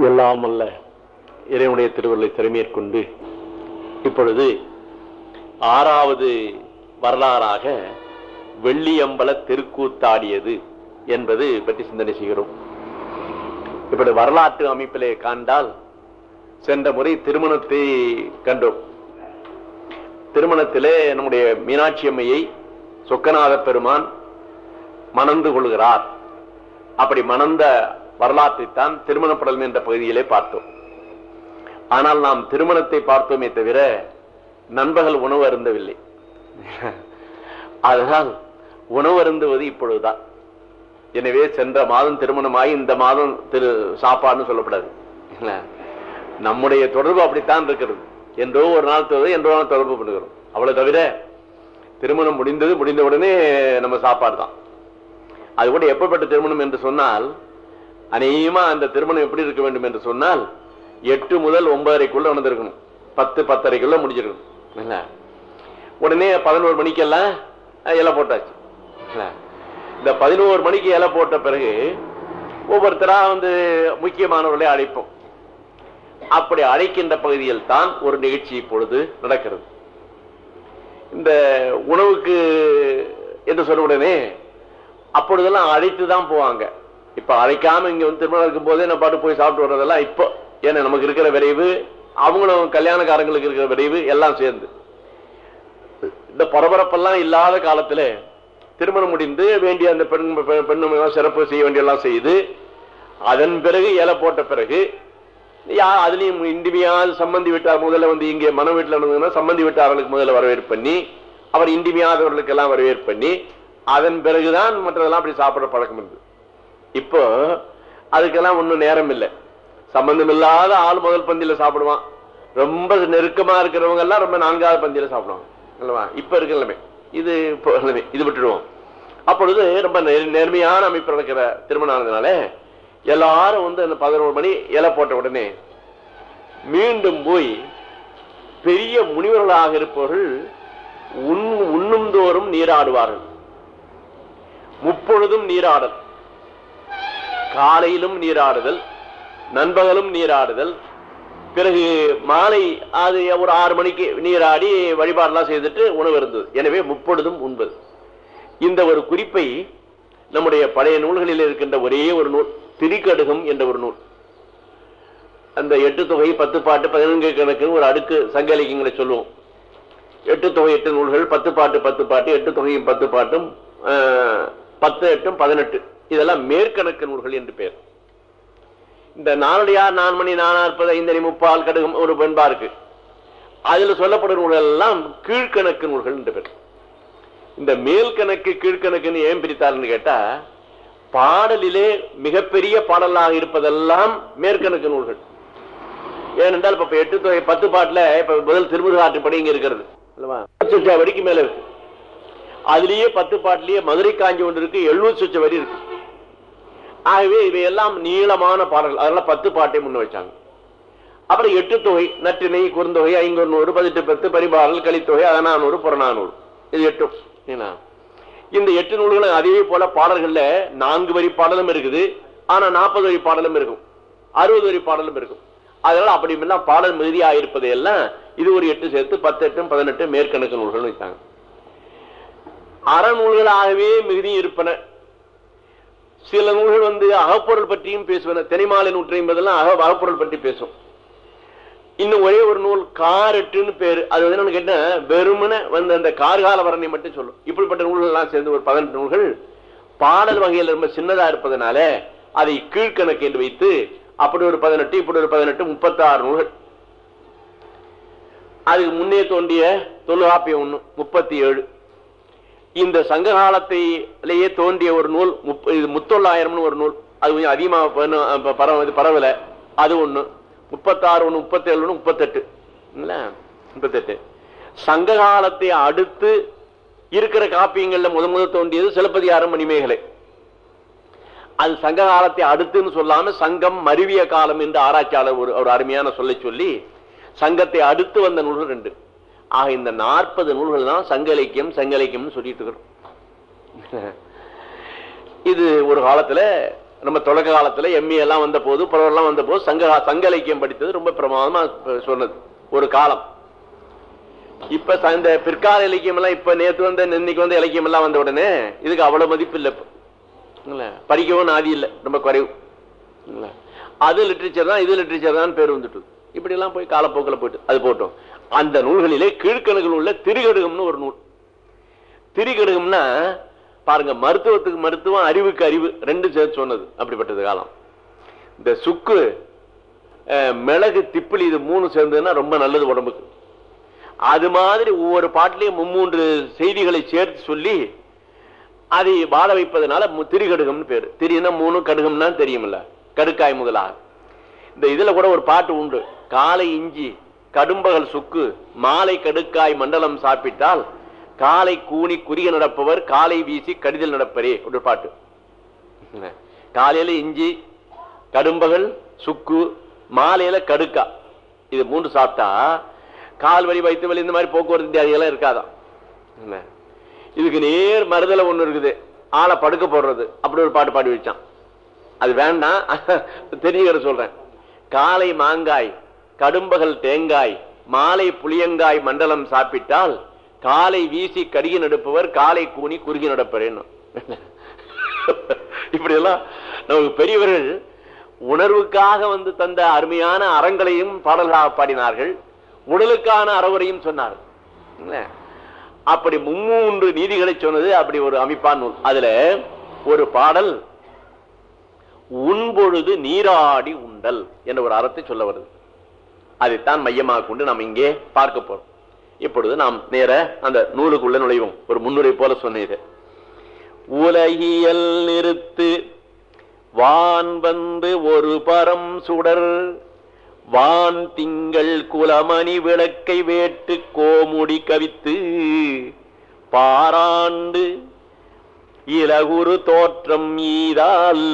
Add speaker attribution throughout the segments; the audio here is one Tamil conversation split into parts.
Speaker 1: எல்லாம் அல்ல. இறைவனுடைய திருவருளை திறமேற்கொண்டு இப்பொழுது ஆறாவது வரலாறாக வெள்ளியம்பல தெருக்கூத்தாடியது என்பது பற்றி சிந்தனை செய்கிறோம். இப்படி வரலாற்று அமைப்பிலே காண்டால் சென்ற முறை திருமணத்தை கண்டோம். திருமணத்திலே நம்முடைய மீனாட்சி அம்மையை சொக்கநாத பெருமான் மணந்து கொள்கிறார். அப்படி மணந்த வரலாற்றைத்தான் திருமணப்படலம் என்ற பகுதியிலே பார்த்தோம். ஆனால் நாம் திருமணத்தை பார்த்தோமே தவிர நண்பகல் உணவு அருந்தவில்லை. அதனால் உணவு அருந்துவது இப்பொழுதுதான். எனவே சென்ற மாதம் திருமணமாகி இந்த மாதம் திரு சாப்பாடுன்னு சொல்லப்படாது. நம்முடைய தொடர்பு அப்படித்தான் இருக்கிறது. என்றோ ஒரு நாள் தொடர்பு என்றோ நாள் தொடர்பு பண்ணுகிறோம். அவ்வளவு தவிர திருமணம் முடிந்தது முடிந்த உடனே நம்ம சாப்பாடு தான் அது கூட எப்பப்பட்ட திருமணம் என்று சொன்னால் அநேகமா அந்த திருமணம் எப்படி இருக்க வேண்டும் என்று சொன்னால் எட்டு முதல் ஒன்பதரைக்குள்ள நடந்திருக்கணும் பத்து பத்தரைக்குள்ள முடிஞ்சிருக்கணும். உடனே பதினோரு மணிக்கெல்லாம் இலை போட்டாச்சு. இந்த பதினோரு மணிக்கு இலை போட்ட பிறகு ஒவ்வொருத்தரா வந்து முக்கியமானவர்களை அழைப்போம். அப்படி அழைக்கின்ற பகுதியில் தான் ஒரு நிகழ்ச்சி இப்பொழுது நடக்கிறது. இந்த உணவுக்கு என்று சொல்ல உடனே அப்பொழுதெல்லாம் அழைத்து தான் போவாங்க. இப்ப அழைக்காம இங்க வந்து திருமணம் இருக்கும் போதே நான் பாட்டு போய் சாப்பிட்டு வர்றதெல்லாம் இப்போ. ஏன்னா நமக்கு இருக்கிற விரைவு அவங்களும் கல்யாணக்காரங்களுக்கு இருக்கிற விரைவு எல்லாம் சேர்ந்து. இந்த பரபரப்பெல்லாம் இல்லாத காலத்துல திருமணம் முடிந்து வேண்டிய அந்த பெண் பெ- சிறப்பு செய்ய வேண்டியெல்லாம் செய்து அதன் பிறகு இலை போட்ட பிறகு யார் அதுலயும் இண்டிமையாவது சம்பந்தி விட்டார் முதல்ல வந்து இங்கே மன வீட்டில் இருந்ததுன்னா சம்பந்தி விட்டார்களுக்கு முதல்ல வரவேற்பு பண்ணி அவர் இண்டிமையாதவர்களுக்கு எல்லாம் வரவேற்பு பண்ணி அதன் பிறகுதான் மற்றதெல்லாம் அப்படி சாப்பிட்ற பழக்கம் இருந்தது. இப்போ அதுக்கெல்லாம் ஒன்றும் நேரம் இல்லை சம்பந்தம் இல்லாத ஆள் முதல் பந்தியில சாப்பிடுவான். ரொம்ப நெருக்கமா இருக்கிறவங்க எல்லாம் ரொம்ப நான்காவது பந்தியில சாப்பிடுவாங்க. அல்லவா இப்ப இருக்க இது இப்போ இது விட்டுடுவோம். அப்பொழுது ரொம்ப நேர்மையான அமைப்பு நடக்கிற திருமணம் ஆனதுனால எல்லாரும் வந்து அந்த பதினோரு மணி இலை போட்ட உடனே மீண்டும் போய் பெரிய முனிவர்களாக இருப்பவர்கள் உண் உண்ணும் தோறும் நீராடுவார்கள். முப்பொழுதும் நீராடல். காலையிலும் நீராடுதல் நண்பகலும் நீராடுதல். பிறகு மாலை அது ஒரு ஆறு மணிக்கு நீராடி வழிபாடெல்லாம் செய்துட்டு உணவு இருந்தது. எனவே முப்பொழுதும் உண்பது. இந்த ஒரு குறிப்பை நம்முடைய பழைய நூல்களில் இருக்கின்ற ஒரே ஒரு நூல் திரிக்கடுகம் என்ற ஒரு நூல். அந்த எட்டு தொகை பத்து பாட்டு பதினொன்று கணக்குன்னு ஒரு அடுக்கு சங்க இலக்கியங்களை சொல்லுவோம். எட்டு தொகை எட்டு நூல்கள் பத்து பாட்டு பத்து பாட்டு எட்டு தொகையும் பத்து பாட்டும் பத்து எட்டும் பதினெட்டு. இதெல்லாம் மேற்கணக்கு நூல்கள் என்று பெயர் இந்த நானடியார் நான்மணி நானாற்பது ஐந்தரை முப்பால் கடுகம் ஒரு பெண்பா இருக்கு அதுல சொல்லப்படும் நூல்கள் எல்லாம் கீழ்கணக்கு நூல்கள் என்று பெயர் இந்த மேல் கணக்கு கீழ்கணக்குன்னு ஏன் பிரித்தார்னு கேட்டா பாடலிலே மிகப்பெரிய பாடலாக இருப்பதெல்லாம் மேற்கணக்கு நூல்கள். ஏனென்றால் இப்ப எட்டு தொகை பத்து பாட்டுல இப்ப முதல் திருமுருகாற்றுப்படி இங்க இருக்கிறது. அல்லவா? வரிக்கு மேல இருக்கு. அதுலயே பத்து பாட்டுலயே மதுரை காஞ்சி ஒன்று இருக்கு எழுநூறு சுச்ச வரி இருக்கு. ஆகவே இவையெல்லாம் நீளமான பாடல்கள். அதனால பத்து பாட்டை முன்ன வச்சாங்க. அப்புறம் எட்டு தொகை நற்றினை குறுந்தொகை ஐங்குநூறு பதினெட்டு பத்து பரிபாடல் கலித்தொகை அதனானூறு புறநானூறு. இது எட்டும். இந்த எட்டு நூல்களும் அதே போல பாடல்கள்ல நான்கு வரி பாடலும் இருக்குது. ஆனா நாற்பது வரி பாடலும் இருக்கும். அறுபது வரி பாடலும் இருக்கும். அதனால அப்படி எல்லாம் பாடல் மிகுதியா இருப்பதை எல்லாம் இது ஒரு எட்டு சேர்த்து பத்து எட்டும் பதினெட்டு மேற்கணக்கு நூல்கள் வைத்தாங்க அறநூல்களாகவே மிகுதி இருப்பன. சில நூல்கள் வந்து அகப்பொருள் பற்றியும் பேசுவன தெனிமாலை நூற்றி என்பதெல்லாம் அக அகப்பொருள் பற்றி பேசும். இன்னும் ஒரே ஒரு நூல் காரெட்டுன்னு பேரு. அது வந்து என்னன்னு கேட்டா வெறுமன வந்து அந்த கார்கால வரணை மட்டும் சொல்லும். இப்படிப்பட்ட நூல்கள் எல்லாம் சேர்ந்து ஒரு பதினெட்டு நூல்கள். பாடல் வகையில் ரொம்ப சின்னதா இருப்பதனால அதை கீழ்கணக்கு என்று வைத்து அப்படி ஒரு பதினெட்டு இப்படி ஒரு பதினெட்டு முப்பத்தாறு நூல்கள். அதுக்கு முன்னே தோண்டிய தொல்காப்பியம் ஒண்ணு முப்பத்தி ஏழு. இந்த சங்க காலத்திலேயே தோன்றிய ஒரு நூல் முத்தொள்ளாயிரம்னு ஒரு நூல். அது கொஞ்சம் அதிகமாக பரவ- இது பரவல. அது ஒண்ணு. முப்பத்தாறு ஒண்ணு முப்பத்தேழு ஒண்ணு முப்பத்தெட்டு. இல்லை? முப்பத்தெட்டு. சங்க காலத்தை அடுத்து இருக்கிற காப்பியங்கள்ல முத முதல் தோன்றியது சிலப்பதிகாரம் மணிமேகலை. அது சங்க காலத்தை அடுத்துன்னு சொல்லாம சங்கம் மருவிய காலம் என்று ஆராய்ச்சியாளர் ஒரு ஒரு அருமையான சொல்லை சொல்லி சங்கத்தை அடுத்து வந்த நூல்கள் ரெண்டு. ஆக இந்த நாற்பது நூல்கள் தான் சங்க இலக்கியம் சங்க இலக்கியம்னு சொல்லிட்டு இருக்கிறோம். இது ஒரு காலத்துல நம்ம தொடக்க காலத்துல எம்ஏ எல்லாம் வந்த போது புலவரெல்லாம் வந்த போது சங்க சங்க இலக்கியம் படித்தது ரொம்ப பிரமாதமா சொன்னது. ஒரு காலம். இப்ப இந்த பிற்கால இலக்கியம் எல்லாம் இப்ப நேத்து வந்த இன்னைக்கு வந்த இலக்கியம் எல்லாம் வந்த உடனே இதுக்கு அவ்வளவு மதிப்பு இல்லை இல்ல, படிக்கவும் ஆதி இல்லை. ரொம்ப குறைவு. அது லிட்ரேச்சர் தான் இது லிட்ரேச்சர் தான் பேர் வந்துட்டு இப்படி எல்லாம் போய் காலப்போக்கில் போயிட்டு அது போட்டோம். அந்த நூல்களிலே கீழ்க்கணக்கில் உள்ள திருகடுகம்னு ஒரு நூல். திரிகடுகம்னா பாருங்க மருத்துவத்துக்கு மருத்துவம் அறிவுக்கு அறிவு ரெண்டு சேர்த்து சொன்னது அப்படிப்பட்டது காலம். இந்த சுக்கு மிளகு திப்பிலி இது மூணு சேர்ந்ததுன்னா ரொம்ப நல்லது உடம்புக்கு. அது மாதிரி ஒவ்வொரு பாட்டிலையும் மும்மூன்று செய்திகளை சேர்த்து சொல்லி அதை வாழ வைப்பதனால திரிகடுகம்னு பேர். திரினா மூணு கடுகம்னா தெரியுமில்ல. கடுக்காய் முதலாக. இந்த இதுல கூட ஒரு பாட்டு உண்டு. காலை இஞ்சி கடும்பகல் சுக்கு மாலை கடுக்காய் மண்டலம் சாப்பிட்டால் காலை கூனி குறிய நடப்பவர் காலை வீசி கடிதல் நடப்பரே ஒரு பாட்டு. காலையில இஞ்சி கடும்பகல் சுக்கு மாலையில கடுக்கா. இது மூன்று சாப்பிட்டா கால் வலி வயிற்று வலி இந்த மாதிரி போக்குவரத்து வியாதிகள்லாம் இருக்காதான் என்ன? இதுக்கு நேர் மறுதலை ஒன்று இருக்குது. ஆளை படுக்க போடுறது. அப்படி ஒரு பாட்டு பாடி வச்சான். அது வேண்டாம். தெரியுற சொல்றேன். காலை மாங்காய் கடும்பகல் தேங்காய் மாலை புளியங்காய் மண்டலம் சாப்பிட்டால் காலை வீசி கடிகி நடப்பவர் காலை கூனி குறுகி நடப்பறேன்னு இப்படி எல்லாம் நமக்கு பெரியவர்கள் உணர்வுக்காக வந்து தந்த அருமையான அறங்களையும் பாடல்களாக பாடினார்கள். உடலுக்கான அறவுரையும் சொன்னார்கள். அப்படி மும்மூன்று நீதிகளை சொன்னது அப்படி ஒரு அமைப்பான் நூல். அதுல ஒரு பாடல் உண்பொழுது நீராடி உண்டல் என்ற ஒரு அறத்தை சொல்ல வருது. அதைத்தான் மையமாக கொண்டு நாம் இங்கே பார்க்க போறோம். இப்பொழுது நாம் நேர அந்த நூலுக்குள்ள நுழைவோம். ஒரு முன்னுரை போல சொன்னது உலகியல் நிறுத்து வான் வந்து ஒரு பரம் சுடர் வான் திங்கள் குலமணி விளக்கை வேட்டு கோமுடி கவித்து பாராண்டு இலகுரு தோற்றம் ஈதால்.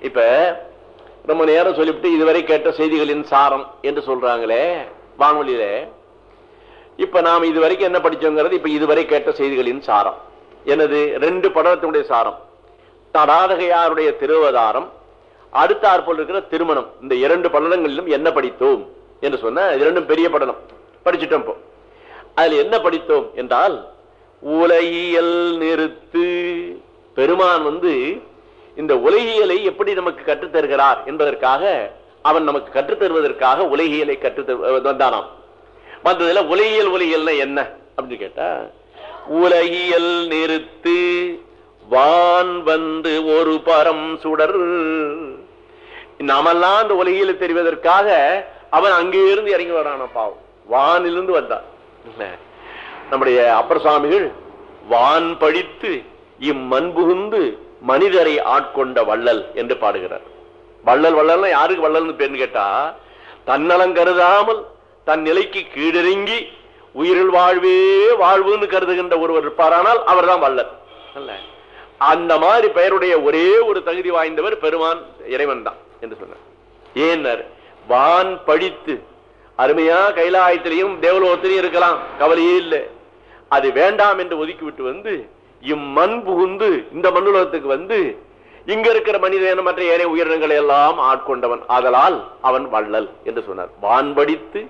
Speaker 1: இப்ப ரொம்ப நேரம் சொல்லிவிட்டு இதுவரை கேட்ட செய்திகளின் சாரம் என்று சொல்றாங்களே வானொலியில. இப்ப நாம் இதுவரைக்கும் என்ன படிச்சோங்கிறது இப்ப இதுவரை கேட்ட செய்திகளின் சாரம். எனது ரெண்டு படத்தினுடைய சாரம். தடாதகையாருடைய திருவதாரம் அடுத்தாற்போல் இருக்கிற திருமணம். இந்த இரண்டு படலங்களிலும் என்ன படித்தோம் என்று சொன்ன இரண்டும் ரெண்டும் பெரிய படலம். படிச்சுட்டோம் இப்போ. அதில் என்ன படித்தோம் என்றால் உலகியல் நிறுத்து பெருமான் வந்து இந்த உலகியலை எப்படி நமக்கு கற்றுத் தருகிறார் என்பதற்காக அவன் நமக்கு கற்றுத் தருவதற்காக உலகியலை கற்றுத் வந்தானாம். வந்ததுல உலகியல் உலகியல் என்ன? அப்படின்னு கேட்டா உலகியல் நிறுத்து வான் வந்து ஒரு பரம் சுடர். நாமெல்லாம் அந்த உலகியலை தெரிவதற்காக அவன் அங்கே இருந்து இறங்கி வரான பாவம். வானிலிருந்து வந்தான். நம்முடைய அப்பர் சுவாமிகள் வான் படித்து இம்மண் புகுந்து மனிதரை ஆட்கொண்ட வள்ளல் என்று பாடுகிறார். வள்ளல் வள்ளல் யாருக்கு வள்ளல் பேர் கேட்டா தன்னலம் கருதாமல் தன் நிலைக்கு கீழிறங்கி உயிரில் வாழ்வே வாழ்வுன்னு கருதுகின்ற ஒருவர் இருப்பாரானால் அவர்தான் வள்ளல். அந்த மாதிரி பெயருடைய ஒரே ஒரு தகுதி வாய்ந்தவர் பெருமான் இறைவன் தான் என்று சொன்னார். ஏனர் வான் படித்து அருமையா கைலாயத்திலையும் தேவலோகத்திலையும் இருக்கலாம். கவலையே இல்லை. அது வேண்டாம் என்று ஒதுக்கிவிட்டு வந்து இம்மண் புகுந்து இந்த மண்ணுலகத்துக்கு வந்து இங்க இருக்கிற மனிதன மற்ற ஏனைய உயிரினங்களை எல்லாம் ஆட்கொண்டவன். ஆதலால் அவன் வள்ளல் என்று சொன்னார். வான் படித்து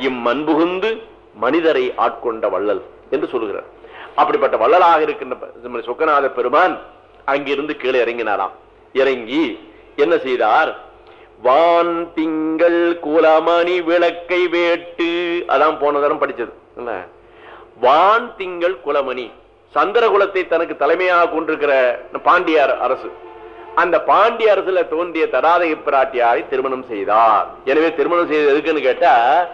Speaker 1: இம்மண் புகுந்து மனிதரை ஆட்கொண்ட வள்ளல் என்று சொல்லுகிறார் அப்படிப்பட்ட வள்ளலாக இருக்கின்ற சொக்கநாத பெருமான் அங்கிருந்து கீழே இறங்கினாராம். இறங்கி என்ன செய்தார்? வான் திங்கள் குலமணி விளக்கை வேட்டு அதான் போன தரம் படிச்சது. என்ன? வான் திங்கள் குலமணி. சந்திர குலத்தை தனக்கு தலைமையாக கொண்டிருக்கிற பாண்டியார் அரசு. அந்த பாண்டிய அரசுல தோன்றிய தடாதகை பிராட்டியாரை திருமணம் செய்தார். எனவே திருமணம் செய்தது எதுக்குன்னு கேட்டா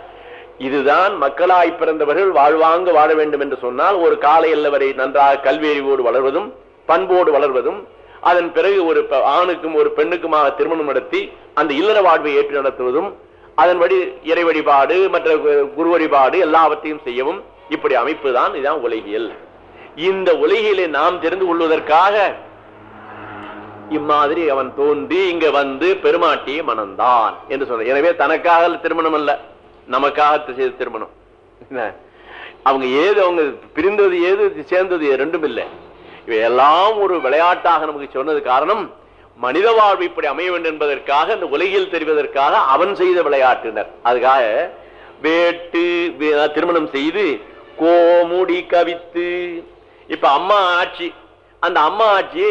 Speaker 1: இதுதான் மக்களாய் பிறந்தவர்கள் வாழ்வாங்க வாழ வேண்டும் என்று சொன்னால் ஒரு காலை எல்லவரை நன்றாக கல்வி அறிவோடு வளர்வதும் பண்போடு வளர்வதும் அதன் பிறகு ஒரு ப- ஆணுக்கும் ஒரு பெண்ணுக்குமாக திருமணம் நடத்தி அந்த இல்லற வாழ்வை ஏற்று நடத்துவதும் அதன்படி இறை வழிபாடு மற்ற கு- குரு வழிபாடு எல்லாவற்றையும் செய்யவும் இப்படி அமைப்பு தான் இதுதான் உலகியல். இந்த உலகிலே நாம் தெரிந்து கொள்வதற்காக இம்மாதிரி அவன் தோன்றி இங்க வந்து பெருமாட்டியை மணந்தான் என்று சொல்ற எனவே தனக்காக திருமணம் அல்ல நமக்காக செய்த திருமணம். என்ன? அவங்க ஏது அவங்க பிரிந்தது ஏது சேர்ந்தது ரெண்டும் இல்லை. இவையெல்லாம் ஒரு விளையாட்டாக நமக்கு சொன்னது காரணம் மனித வாழ்வு இப்படி அமைய வேண்டும் என்பதற்காக இந்த உலகில் தெரிவதற்காக அவன் செய்த விளையாட்டினர். அதுக்காக வேட்டு திருமணம் செய்து கோமுடி கவித்து இப்ப அம்மா ஆட்சி அந்த அம்மா ஆட்சி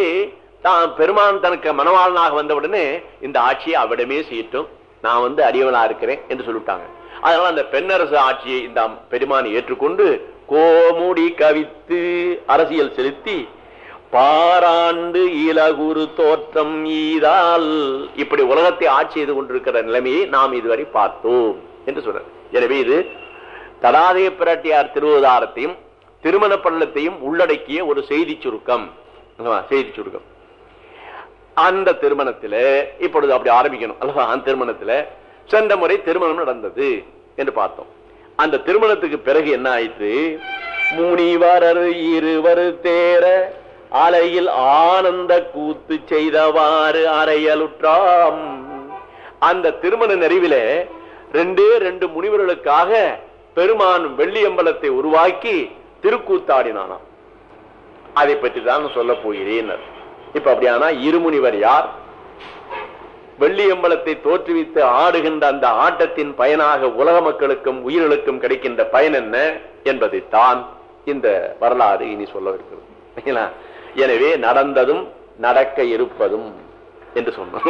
Speaker 1: தான் பெருமான் தனக்கு மனவாளனாக வந்தவுடனே இந்த ஆட்சியை அவரிடமே செய்யட்டும் நான் வந்து அடியவனா இருக்கிறேன் என்று சொல்லிவிட்டாங்க. அதனால அந்த பெண்ணரசு ஆட்சியை இந்த பெருமானை பெருமான் ஏற்றுக்கொண்டு கோமுடி கவித்து அரசியல் செலுத்தி பாராண்டு இலகுரு தோற்றம் ஈதால் இப்படி உலகத்தை ஆட்சி செய்து கொண்டிருக்கிற நிலைமையை நாம் இதுவரை பார்த்தோம் என்று சொல்றார். எனவே இது தடாதய பிராட்டியார் திருவதாரத்தையும் திருமண பள்ளத்தையும் உள்ளடக்கிய ஒரு செய்தி சுருக்கம். அல்லவா? செய்தி சுருக்கம். அந்த திருமணத்தில் இப்பொழுது அப்படி ஆரம்பிக்கணும். அல்லவா அந்த திருமணத்தில் சென்ற முறை திருமணம் நடந்தது என்று பார்த்தோம். அந்த திருமணத்துக்கு பிறகு என்ன ஆயிற்று? முனிவரர் இருவர் தேர அலையில் ஆனந்த கூத்து செய்தவாறு அறையலுற்றாம். அந்த திருமண நிறைவில ரெண்டே ரெண்டு முனிவர்களுக்காக பெருமான் வெள்ளியம்பலத்தை உருவாக்கி திருக்கூத்தாடினானா அதை பற்றி தான் சொல்ல போகிறேன் இப்ப அப்படியானா இருமுனிவர் யார்? வெள்ளியம்பலத்தை தோற்றுவித்து ஆடுகின்ற அந்த ஆட்டத்தின் பயனாக உலக மக்களுக்கும் உயிர்களுக்கும் கிடைக்கின்ற பயன் என்ன என்பதைத்தான் இந்த வரலாறு இனி சொல்ல இருக்கிறது. எனவே நடந்ததும் நடக்க இருப்பதும் என்று சொன்னோம்.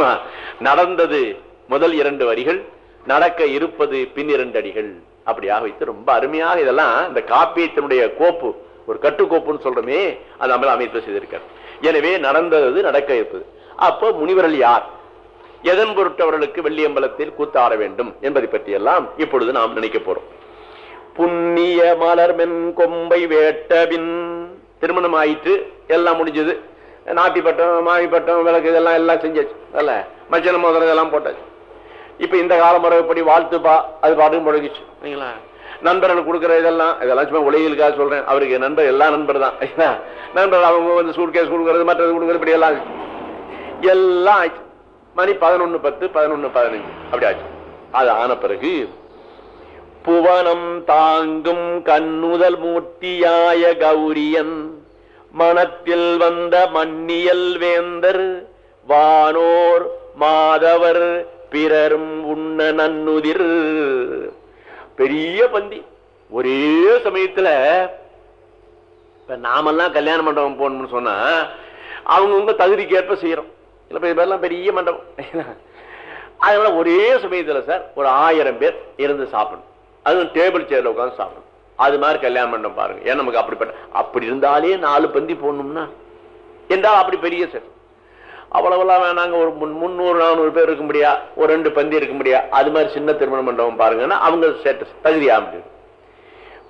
Speaker 1: நடந்தது முதல் இரண்டு வரிகள் நடக்க இருப்பது பின் இரண்டு அடிகள். அப்படியாக வைத்து ரொம்ப அருமையாக இதெல்லாம் இந்த காப்பியத்தினுடைய கோப்பு ஒரு கட்டுக்கோப்புன்னு சொல்றோமே அது நம்ம அமைப்பு செய்திருக்கார். எனவே நடந்தது நடக்க இருப்பது. அப்போ முனிவர்கள் யார்? எதன் பொருட்டவர்களுக்கு வெள்ளியம்பலத்தில் கூத்தாட வேண்டும் என்பதை பற்றி எல்லாம் இப்பொழுது நாம் நினைக்க போறோம். புண்ணிய மலர்மென் கொம்பை வேட்டபின் திருமணம் ஆயிட்டு எல்லாம் முடிஞ்சது. நாட்டி பட்டம் மாவி பட்டம் விளக்கு இதெல்லாம் எல்லாம் செஞ்சாச்சு. அல்ல மச்சன மோதிரம் இதெல்லாம் போட்டாச்சு. இப்ப இந்த கால முறைப்படி வாழ்த்துப்பா அது பாட்டுக்கு முழங்கிச்சு சரிங்களா நண்பர்கள் கொடுக்குற இதெல்லாம் இதெல்லாம் சும்மா உலகிலுக்காக சொல்றேன். அவருக்கு நண்பர் எல்லா நண்பர் தான். நண்பர் அவங்க வந்து சூட்கேஸ் கொடுக்கறது மற்றது கொடுக்கறது இப்படி எல்லாம் எல்லாம் ஆச்சு. மணி பதினொன்னு பத்து பதினொன்னு பதினஞ்சு. அப்படி ஆச்சு. அது ஆன பிறகு புவனம் தாங்கும் கண்ணுதல் மூர்த்தியாய கௌரியன் மனத்தில் வந்த மன்னியல் வேந்தர் வானோர் மாதவர் பிறரும் உண்ண நன்னுதிர். பெரிய பந்தி. ஒரே சமயத்துல இப்ப நாமெல்லாம் கல்யாண மண்டபம் போகணும்னு சொன்னா அவங்கவுங்க தகுதிக்கு ஏற்ப செய்யறோம். இல்ல இப்ப பெரிய மண்டபம். அதனால ஒரே சமயத்துல சார் ஒரு ஆயிரம் பேர் இருந்து சாப்பிடணும். அதுவும் டேபிள் சேர்ல உட்காந்து சாப்பிடணும். அது மாதிரி கல்யாண மண்டபம் பாருங்க. ஏன் நமக்கு அப்படிப்பட்ட அப்படி இருந்தாலே நாலு பந்தி போடணும்னா என்றால் அப்படி பெரிய சார். அவ்வளவுலாம் வேணாங்க. ஒரு முன்- முந்நூறு நானூறு பேர் இருக்க முடியா? ஒரு ரெண்டு பந்தி இருக்க முடியா? அது மாதிரி சின்ன திருமண மண்டபம் பாருங்கன்னா அவங்க ஸ்டேட்டஸ் தகுதி முடியும்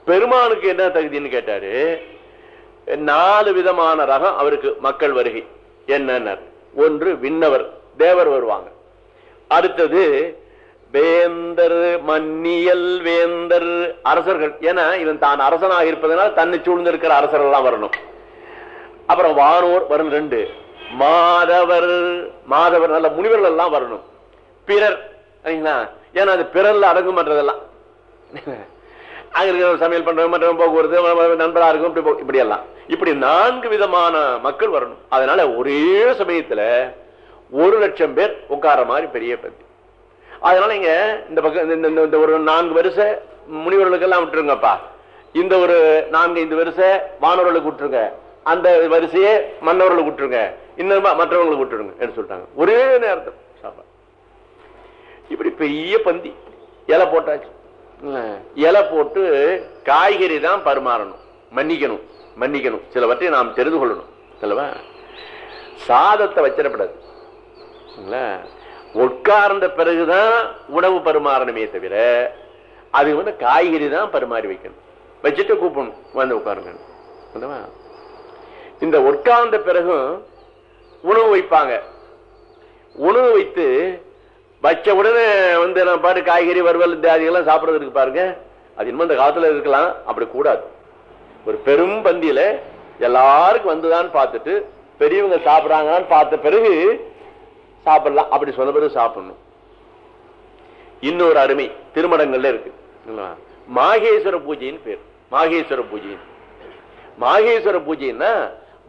Speaker 1: பெருமானுக்கு என்ன தகுதின்னு கேட்டாரு? நாலு விதமான ரகம் அவருக்கு மக்கள் வருகை. என்னென்ன? ஒன்று விண்ணவர். தேவர் வருவாங்க. அடுத்தது வேந்தர் மன்னியல் வேந்தர் அரசர்கள். ஏன்னா இவன் தான் அரசனாக இருப்பதனால் தன்னை சூழ்ந்திருக்கிற அரசர்கள் வரணும். அப்புறம் வானோர் வரும் ரெண்டு. மாதவர் மாதவர் நல்ல முனிவர்கள் எல்லாம் வரணும். பிறர் சரிங்களா? ஏன்னா அது பிறர்ல அடங்கும் பண்றதெல்லாம் அங்க இருக்கிற சமையல் பண்றவங்க மற்றவங்க போக்குவரத்து நண்பரா இருக்கும் இப்படி போ- இப்படி எல்லாம் இப்படி நான்கு விதமான மக்கள் வரணும். அதனால ஒரே சமயத்துல ஒரு லட்சம் பேர் உட்கார மாதிரி பெரிய பத்தி அதனால இங்க இந்த பக்கம் இந்த- இந்த- இந்த ஒரு நான்கு வருஷ முனிவர்களுக்கு எல்லாம் விட்டுருங்கப்பா. இந்த ஒரு நான்கு ஐந்து வருஷ வானவர்களுக்கு விட்டுருங்க. அந்த வரிசையே மன்னவர்களுக்கு விட்டுருங்க இன்னும் மற்றவங்களுக்கு விட்டுருங்க என்று சொல்லிட்டாங்க. ஒரே நேரத்தில் சாப்பாடு இப்படி பெரிய பந்தி இலை போட்டாச்சு. இலை போட்டு காய்கறி தான் பரிமாறணும். மன்னிக்கணும் மன்னிக்கணும். சிலவற்றை நாம் தெரிந்து கொள்ளணும். அல்லவா? சாதத்தை வச்சிடப்படாது. உட்கார்ந்த பிறகுதான் உணவு பரிமாறணுமே தவிர அது வந்து காய்கறி தான் பரிமாறி வைக்கணும். வச்சுட்டு கூப்பிடணும். வந்து உட்காருங்க அல்லவா? இந்த உட்கார்ந்த பிறகும் உணவு வைப்பாங்க. உணவு வைத்து வச்ச உடனே வந்து நம்ம பாட்டு காய்கறி வறுவல் இந்த சாப்பிட்றதுக்கு பாருங்க. அது இன்னும் இந்த காலத்தில் இருக்கலாம். அப்படி கூடாது. ஒரு பெரும் பந்தியில எல்லாருக்கும் வந்துதான் பார்த்துட்டு பெரியவங்க சாப்பிட்றாங்கன்னு பார்த்த பிறகு சாப்பிடலாம். அப்படி சொன்ன பிறகு சாப்பிடணும். இன்னொரு அருமை திருமணங்கள்ல இருக்கு. மாகேஸ்வர பூஜைன்னு பேர். மாகேஸ்வர பூஜை மாகேஸ்வர பூஜைன்னா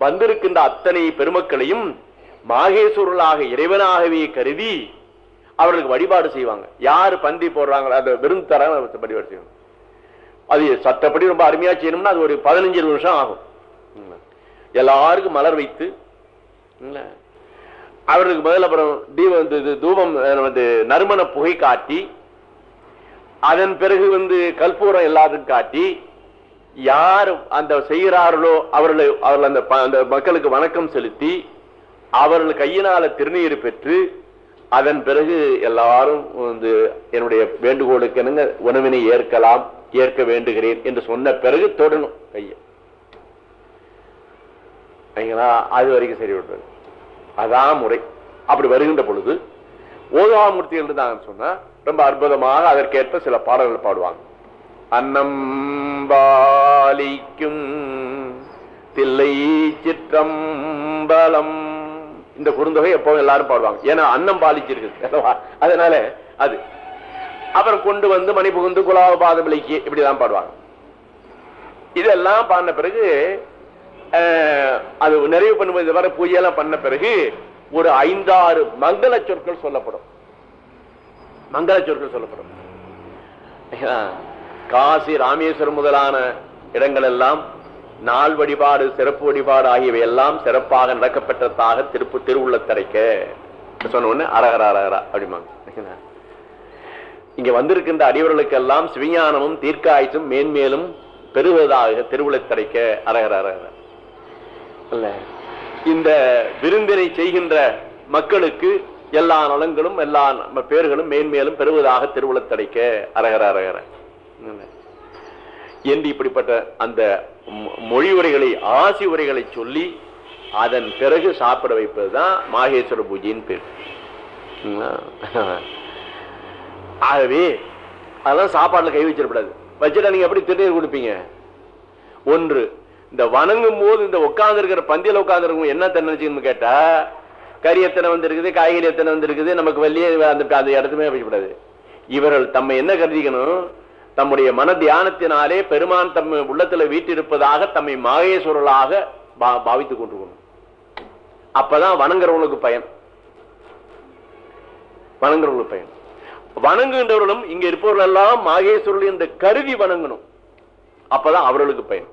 Speaker 1: வந்திருக்கின்ற அத்தனை பெருமக்களையும் மாகேஸ்வரர்களாக இறைவனாகவே கருதி அவர்களுக்கு வழிபாடு செய்வாங்க. யார் பந்தி போடுறாங்களோ அந்த விருந்து வழிபாடு செய்வாங்க. அது சட்டப்படி ரொம்ப அருமையா செய்யணும்னா அது ஒரு பதினஞ்சு வருஷம் ஆகும். எல்லாருக்கும் மலர் வைத்து அவர்களுக்கு முதல்ல அப்புறம் தீபம் இது தூபம் வந்து நறுமண புகை காட்டி அதன் பிறகு வந்து கல்பூரம் எல்லாத்துக்கும் காட்டி யார் அந்த செய்கிறார்களோ அவர்களை அவர்கள் அந்த அந்த மக்களுக்கு வணக்கம் செலுத்தி அவர்கள் கையினால திருநீர் பெற்று அதன் பிறகு எல்லாரும் வந்து என்னுடைய வேண்டுகோளுக்கு என்னங்க உணவினை ஏற்கலாம் ஏற்க வேண்டுகிறேன் என்று சொன்ன பிறகு தொடணும் கையை. அது வரைக்கும் சரி விடுறது அதான் முறை. அப்படி வருகின்ற பொழுது ஓதாமூர்த்திகள் தான் சொன்னா ரொம்ப அற்புதமாக அதற்கேற்ப சில பாடல்கள் பாடுவாங்க. அன்னம்பாலிக்கும் தில்லை சிற்றம்பலம். இந்த குறுந்தொகை எப்பவும் எல்லாரும் பாடுவாங்க. ஏன்னா அன்னம் பாலிச்சிருக்கு அதனால அது. அப்புறம் கொண்டு வந்து மணி புகுந்து குலாவ பாதமிலைக்கு இப்படிதான் பாடுவாங்க. இதெல்லாம் பாடின பிறகு அது நிறைவு பண்ணும்போது வர பூஜையெல்லாம் பண்ண பிறகு ஒரு ஐந்தாறு மங்கள சொற்கள் சொல்லப்படும். மங்கள சொற்கள் சொல்லப்படும். காசி ராமேஸ்வரம் முதலான இடங்கள் எல்லாம் நாள் வழிபாடு சிறப்பு வழிபாடு ஆகியவை எல்லாம் சிறப்பாக நடக்கப்பட்டதாக திருப்பு திருவுள்ளத்தரைக்க. சொன்ன உடனே அரகர அரகரா அப்படிமாங்க இங்க வந்திருக்கின்ற அடியவர்களுக்கெல்லாம் சிவஞானமும் தீர்க்காய்ச்சும் மேன்மேலும் பெறுவதாக திருவுளத்தரைக்க அரகர அரகர அல்ல. இந்த விருந்தினை செய்கின்ற மக்களுக்கு எல்லா நலங்களும் எல்லா பேர்களும் மேன்மேலும் பெறுவதாக திருவுளத்தடைக்க அரகர அரகரா என்று இப்படிப்பட்ட அந்த மொழி உரைகளை ஆசி உரைகளை சொல்லி அதன் பிறகு சாப்பிட வைப்பதுதான் மாகேஸ்வர பூஜையின் பேர். ஆகவே அதெல்லாம் சாப்பாடுல கை வச்சிடக்கூடாது வச்சுட்டா நீங்க எப்படி திருநீர் கொடுப்பீங்க? ஒன்று இந்த வணங்கும் போது இந்த உட்கார்ந்து இருக்கிற பந்தியில உட்கார்ந்து இருக்கும் என்ன நினைச்சுன்னு கேட்டா கறி எத்தனை வந்திருக்குது காய்கறி எத்தனை வந்திருக்குது நமக்கு வெளியே அந்த அந்த இடத்துமே வைக்கக்கூடாது இவர்கள் தம்மை என்ன கருதிக்கணும்? தம்முடைய மன தியானத்தினாலே பெருமான் தம் உள்ளத்துல வீட்டிருப்பதாக தம்மை மாகேஸ்வரலாக பாவித்துக் கொண்டிருக்கணும். அப்பதான் வணங்குறவங்களுக்கு பயன். வணங்குறவங்களுக்கு பயன். வணங்குகின்றவர்களும் இங்க இருப்பவர்கள் எல்லாம் மாகேஸ்வரர்கள் என்று கருதி வணங்கணும். அப்பதான் அவர்களுக்கு பயன்.